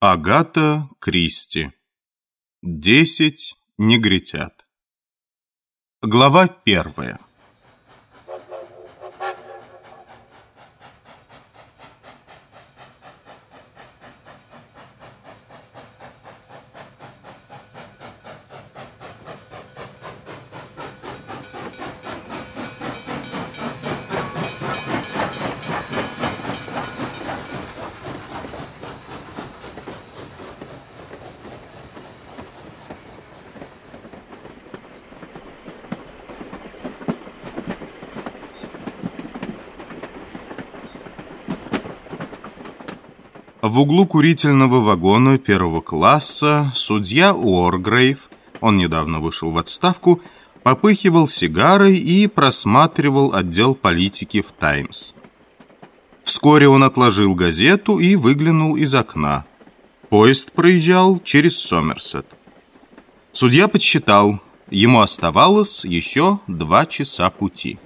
Агата Кристи. Десять негритят. Глава первая. В углу курительного вагона первого класса судья Уоргрейв, он недавно вышел в отставку, попыхивал сигарой и просматривал отдел политики в «Таймс». Вскоре он отложил газету и выглянул из окна. Поезд проезжал через Сомерсет. Судья подсчитал, ему оставалось еще два часа пути.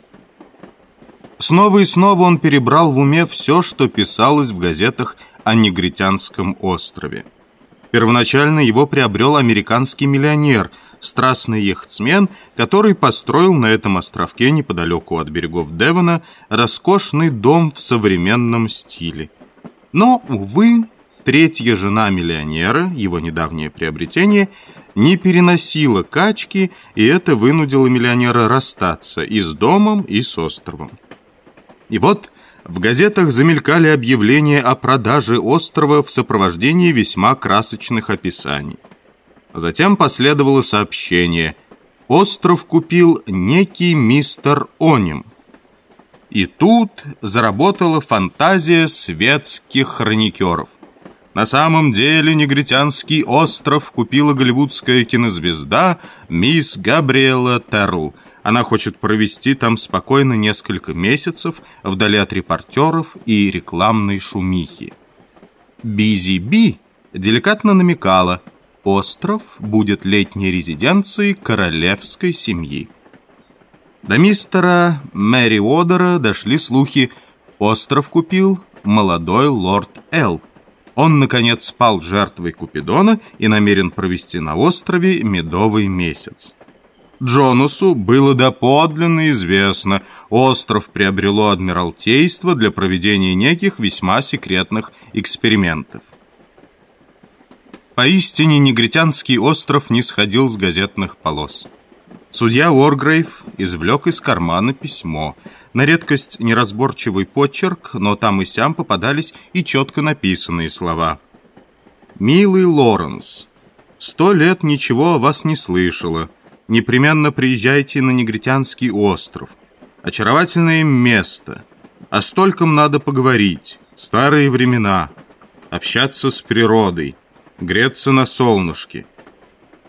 Снова и снова он перебрал в уме все, что писалось в газетах о Негритянском острове. Первоначально его приобрел американский миллионер, страстный яхтсмен, который построил на этом островке неподалеку от берегов Девона роскошный дом в современном стиле. Но, увы, третья жена миллионера, его недавнее приобретение, не переносила качки, и это вынудило миллионера расстаться и с домом, и с островом. И вот в газетах замелькали объявления о продаже острова в сопровождении весьма красочных описаний. Затем последовало сообщение «Остров купил некий мистер Оним». И тут заработала фантазия светских хроникеров. На самом деле негритянский остров купила голливудская кинозвезда мисс Габриэла Терл – она хочет провести там спокойно несколько месяцев вдали от репортеров и рекламной шумихи. Бизи Би деликатно намекала, остров будет летней резиденцией королевской семьи. До мистера Мэри Одера дошли слухи, остров купил молодой лорд Эл. Он, наконец, спал жертвой Купидона и намерен провести на острове медовый месяц. Джонусу было доподлинно известно, остров приобрело Адмиралтейство для проведения неких весьма секретных экспериментов. Поистине негритянский остров не сходил с газетных полос. Судья Уоргрейв извлек из кармана письмо. На редкость неразборчивый почерк, но там и сям попадались и четко написанные слова. «Милый Лоренс, сто лет ничего о вас не слышала» непременно приезжайте на Негритянский остров. Очаровательное место. О стольком надо поговорить. Старые времена. Общаться с природой. Греться на солнышке.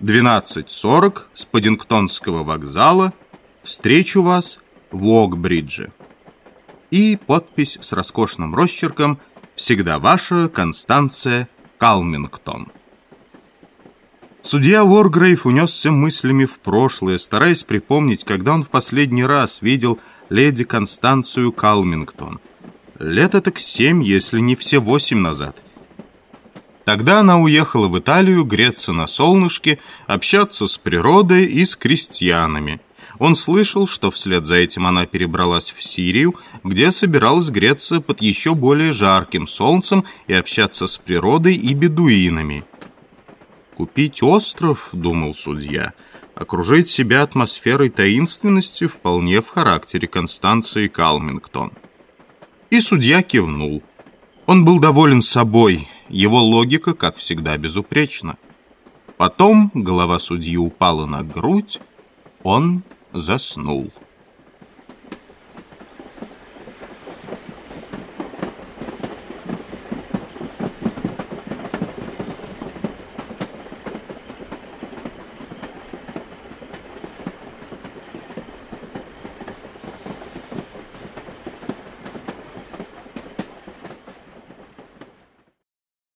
12.40 с Паддингтонского вокзала. Встречу вас в Уокбридже. И подпись с роскошным росчерком «Всегда ваша Констанция Калмингтон». Судья Уоргрейв унесся мыслями в прошлое, стараясь припомнить, когда он в последний раз видел леди Констанцию Калмингтон. Лет это к семь, если не все восемь назад. Тогда она уехала в Италию греться на солнышке, общаться с природой и с крестьянами. Он слышал, что вслед за этим она перебралась в Сирию, где собиралась греться под еще более жарким солнцем и общаться с природой и бедуинами. Купить остров, думал судья, окружить себя атмосферой таинственности вполне в характере Констанции Калмингтон. И судья кивнул. Он был доволен собой, его логика, как всегда, безупречна. Потом голова судьи упала на грудь, он заснул.